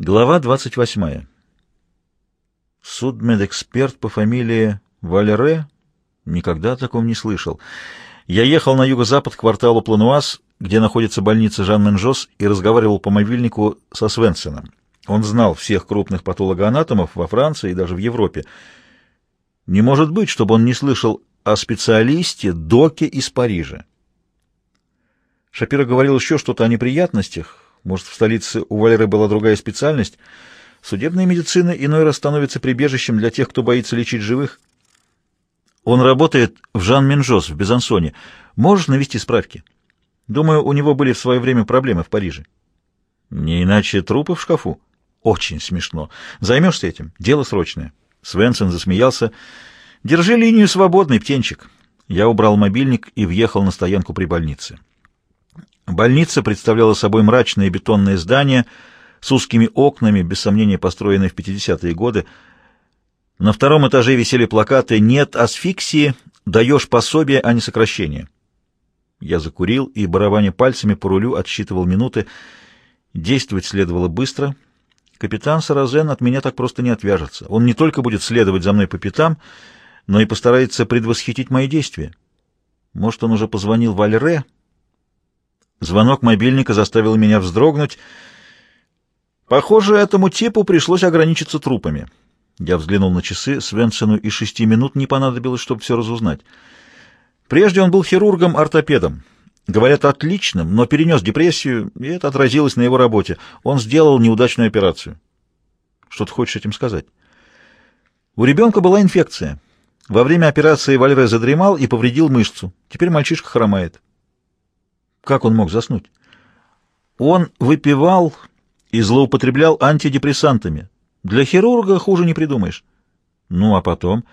Глава 28. Судмедэксперт по фамилии Валере? Никогда о таком не слышал. Я ехал на юго-запад к кварталу Плануаз, где находится больница Жан-Менжос, и разговаривал по мобильнику со Свенсеном. Он знал всех крупных патологоанатомов во Франции и даже в Европе. Не может быть, чтобы он не слышал о специалисте Доке из Парижа. Шапира говорил еще что-то о неприятностях, может, в столице у Валеры была другая специальность? Судебная медицина иной раз становится прибежищем для тех, кто боится лечить живых. Он работает в Жан-Минжос в Безансоне. Можешь навести справки? Думаю, у него были в свое время проблемы в Париже. Не иначе трупы в шкафу. Очень смешно. Займешься этим? Дело срочное. Свенсон засмеялся. Держи линию свободной, птенчик. Я убрал мобильник и въехал на стоянку при больнице. Больница представляла собой мрачное бетонное здание с узкими окнами, без сомнения построенное в 50-е годы. На втором этаже висели плакаты «Нет асфиксии, даешь пособие, а не сокращение». Я закурил и, барабаня пальцами по рулю, отсчитывал минуты. Действовать следовало быстро. Капитан Саразен от меня так просто не отвяжется. Он не только будет следовать за мной по пятам, но и постарается предвосхитить мои действия. Может, он уже позвонил Вальре, Звонок мобильника заставил меня вздрогнуть. Похоже, этому типу пришлось ограничиться трупами. Я взглянул на часы. Свенсену и шести минут не понадобилось, чтобы все разузнать. Прежде он был хирургом-ортопедом. Говорят, отличным, но перенес депрессию, и это отразилось на его работе. Он сделал неудачную операцию. Что ты хочешь этим сказать? У ребенка была инфекция. Во время операции Вальре задремал и повредил мышцу. Теперь мальчишка хромает. Как он мог заснуть? Он выпивал и злоупотреблял антидепрессантами. Для хирурга хуже не придумаешь. Ну, а потом...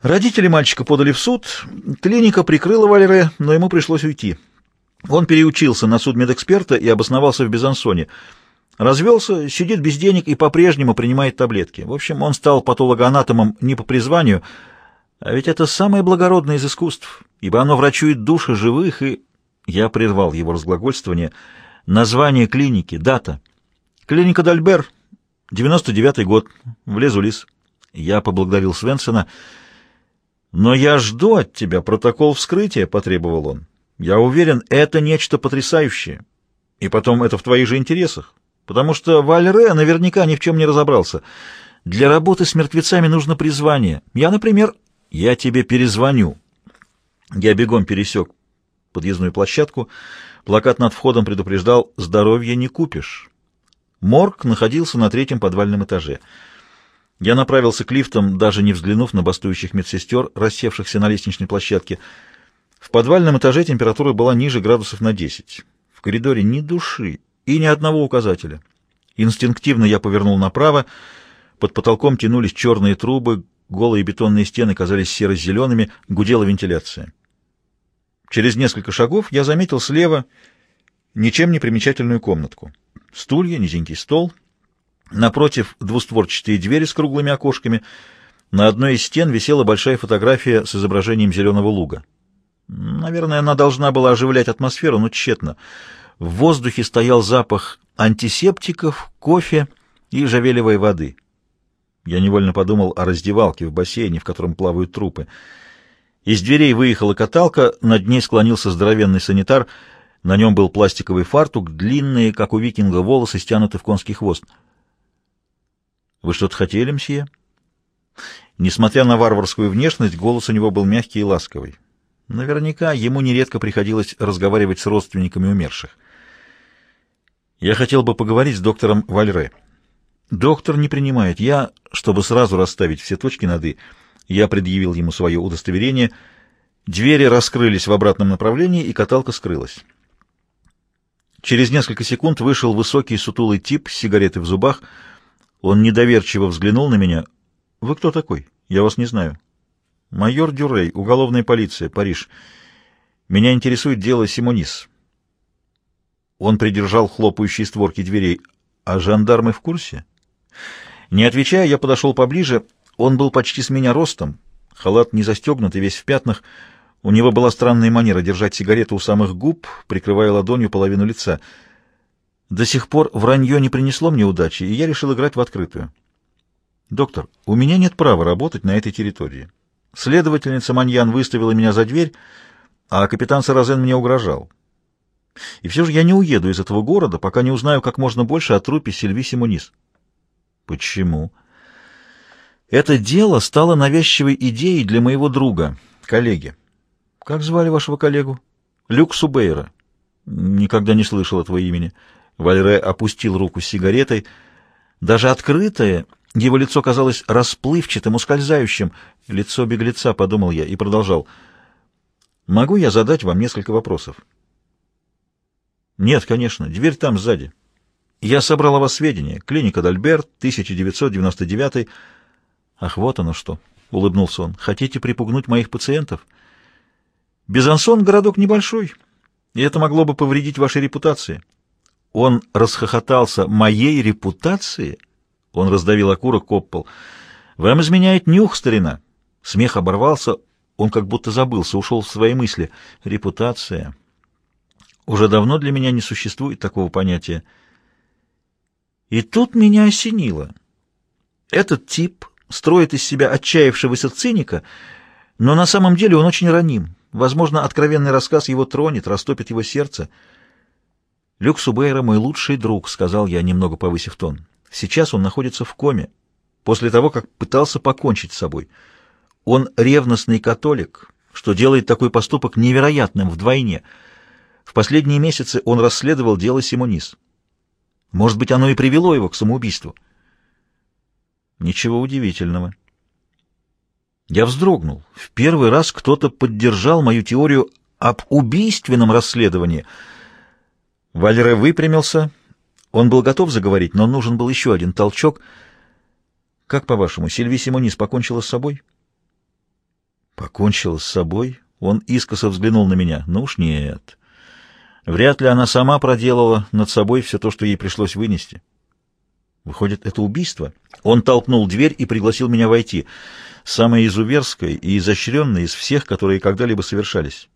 Родители мальчика подали в суд, клиника прикрыла Валере, но ему пришлось уйти. Он переучился на судмедэксперта и обосновался в Безансоне. Развелся, сидит без денег и по-прежнему принимает таблетки. В общем, он стал патологоанатомом не по призванию, а ведь это самое благородное из искусств, ибо оно врачует души живых и... Я прервал его разглагольствование. Название клиники, дата. Клиника Дальбер, 99-й год, в Лес. Я поблагодарил Свенсона. «Но я жду от тебя протокол вскрытия», — потребовал он. «Я уверен, это нечто потрясающее. И потом это в твоих же интересах, потому что Вальре наверняка ни в чем не разобрался. Для работы с мертвецами нужно призвание. Я, например, я тебе перезвоню». Я бегом пересек подъездную площадку. Плакат над входом предупреждал «Здоровье не купишь». Морг находился на третьем подвальном этаже. Я направился к лифтам, даже не взглянув на бастующих медсестер, рассевшихся на лестничной площадке. В подвальном этаже температура была ниже градусов на 10. В коридоре ни души и ни одного указателя. Инстинктивно я повернул направо. Под потолком тянулись черные трубы, голые бетонные стены казались серо-зелеными, гудела вентиляция. Через несколько шагов я заметил слева ничем не примечательную комнатку. Стулья, низенький стол, напротив двустворчатые двери с круглыми окошками. На одной из стен висела большая фотография с изображением зеленого луга. Наверное, она должна была оживлять атмосферу, но тщетно. В воздухе стоял запах антисептиков, кофе и жавелевой воды. Я невольно подумал о раздевалке в бассейне, в котором плавают трупы. Из дверей выехала каталка, над ней склонился здоровенный санитар. На нем был пластиковый фартук, длинные, как у викинга, волосы стянуты в конский хвост. «Вы что-то хотели, мсье?» Несмотря на варварскую внешность, голос у него был мягкий и ласковый. Наверняка ему нередко приходилось разговаривать с родственниками умерших. «Я хотел бы поговорить с доктором Вальре». «Доктор не принимает. Я, чтобы сразу расставить все точки над «и», я предъявил ему свое удостоверение. Двери раскрылись в обратном направлении, и каталка скрылась. Через несколько секунд вышел высокий сутулый тип с сигаретой в зубах. Он недоверчиво взглянул на меня. «Вы кто такой? Я вас не знаю». «Майор Дюрей, уголовная полиция, Париж. Меня интересует дело Симонис». Он придержал хлопающие створки дверей. «А жандармы в курсе?» Не отвечая, я подошел поближе — он был почти с меня ростом, халат не застегнут и весь в пятнах. У него была странная манера держать сигарету у самых губ, прикрывая ладонью половину лица. До сих пор вранье не принесло мне удачи, и я решил играть в открытую. Доктор, у меня нет права работать на этой территории. Следовательница Маньян выставила меня за дверь, а капитан Саразен мне угрожал. И все же я не уеду из этого города, пока не узнаю как можно больше о трупе Сильви Симонис. Почему? Это дело стало навязчивой идеей для моего друга, коллеги. Как звали вашего коллегу? Люк Субейра. Никогда не слышал этого имени. Вальре опустил руку с сигаретой. Даже открытое, его лицо казалось расплывчатым, ускользающим. Лицо беглеца, подумал я, и продолжал. Могу я задать вам несколько вопросов? Нет, конечно. Дверь там, сзади. Я собрал о вас сведения. Клиника Дальберт, 1999. Ах, вот оно что, — улыбнулся он. Хотите припугнуть моих пациентов? Безансон — городок небольшой, и это могло бы повредить вашей репутации. Он расхохотался. Моей репутации? Он раздавил окурок, коппал. Вам изменяет нюх, старина. Смех оборвался, он как будто забылся, ушел в свои мысли. Репутация. Уже давно для меня не существует такого понятия. И тут меня осенило. Этот тип строит из себя отчаявшегося циника, но на самом деле он очень раним. Возможно, откровенный рассказ его тронет, растопит его сердце. «Люк Субейра мой лучший друг», — сказал я, немного повысив тон. «Сейчас он находится в коме, после того, как пытался покончить с собой. Он ревностный католик, что делает такой поступок невероятным вдвойне. В последние месяцы он расследовал дело Симонис. Может быть, оно и привело его к самоубийству». Ничего удивительного. Я вздрогнул. В первый раз кто-то поддержал мою теорию об убийственном расследовании. Валере выпрямился. Он был готов заговорить, но нужен был еще один толчок. «Как, по-вашему, Сильви Симонис покончила с собой?» «Покончила с собой?» Он искоса взглянул на меня. «Ну уж нет. Вряд ли она сама проделала над собой все то, что ей пришлось вынести». Выходит, это убийство? Он толкнул дверь и пригласил меня войти. Самое изуверское и изощренное из всех, которые когда-либо совершались.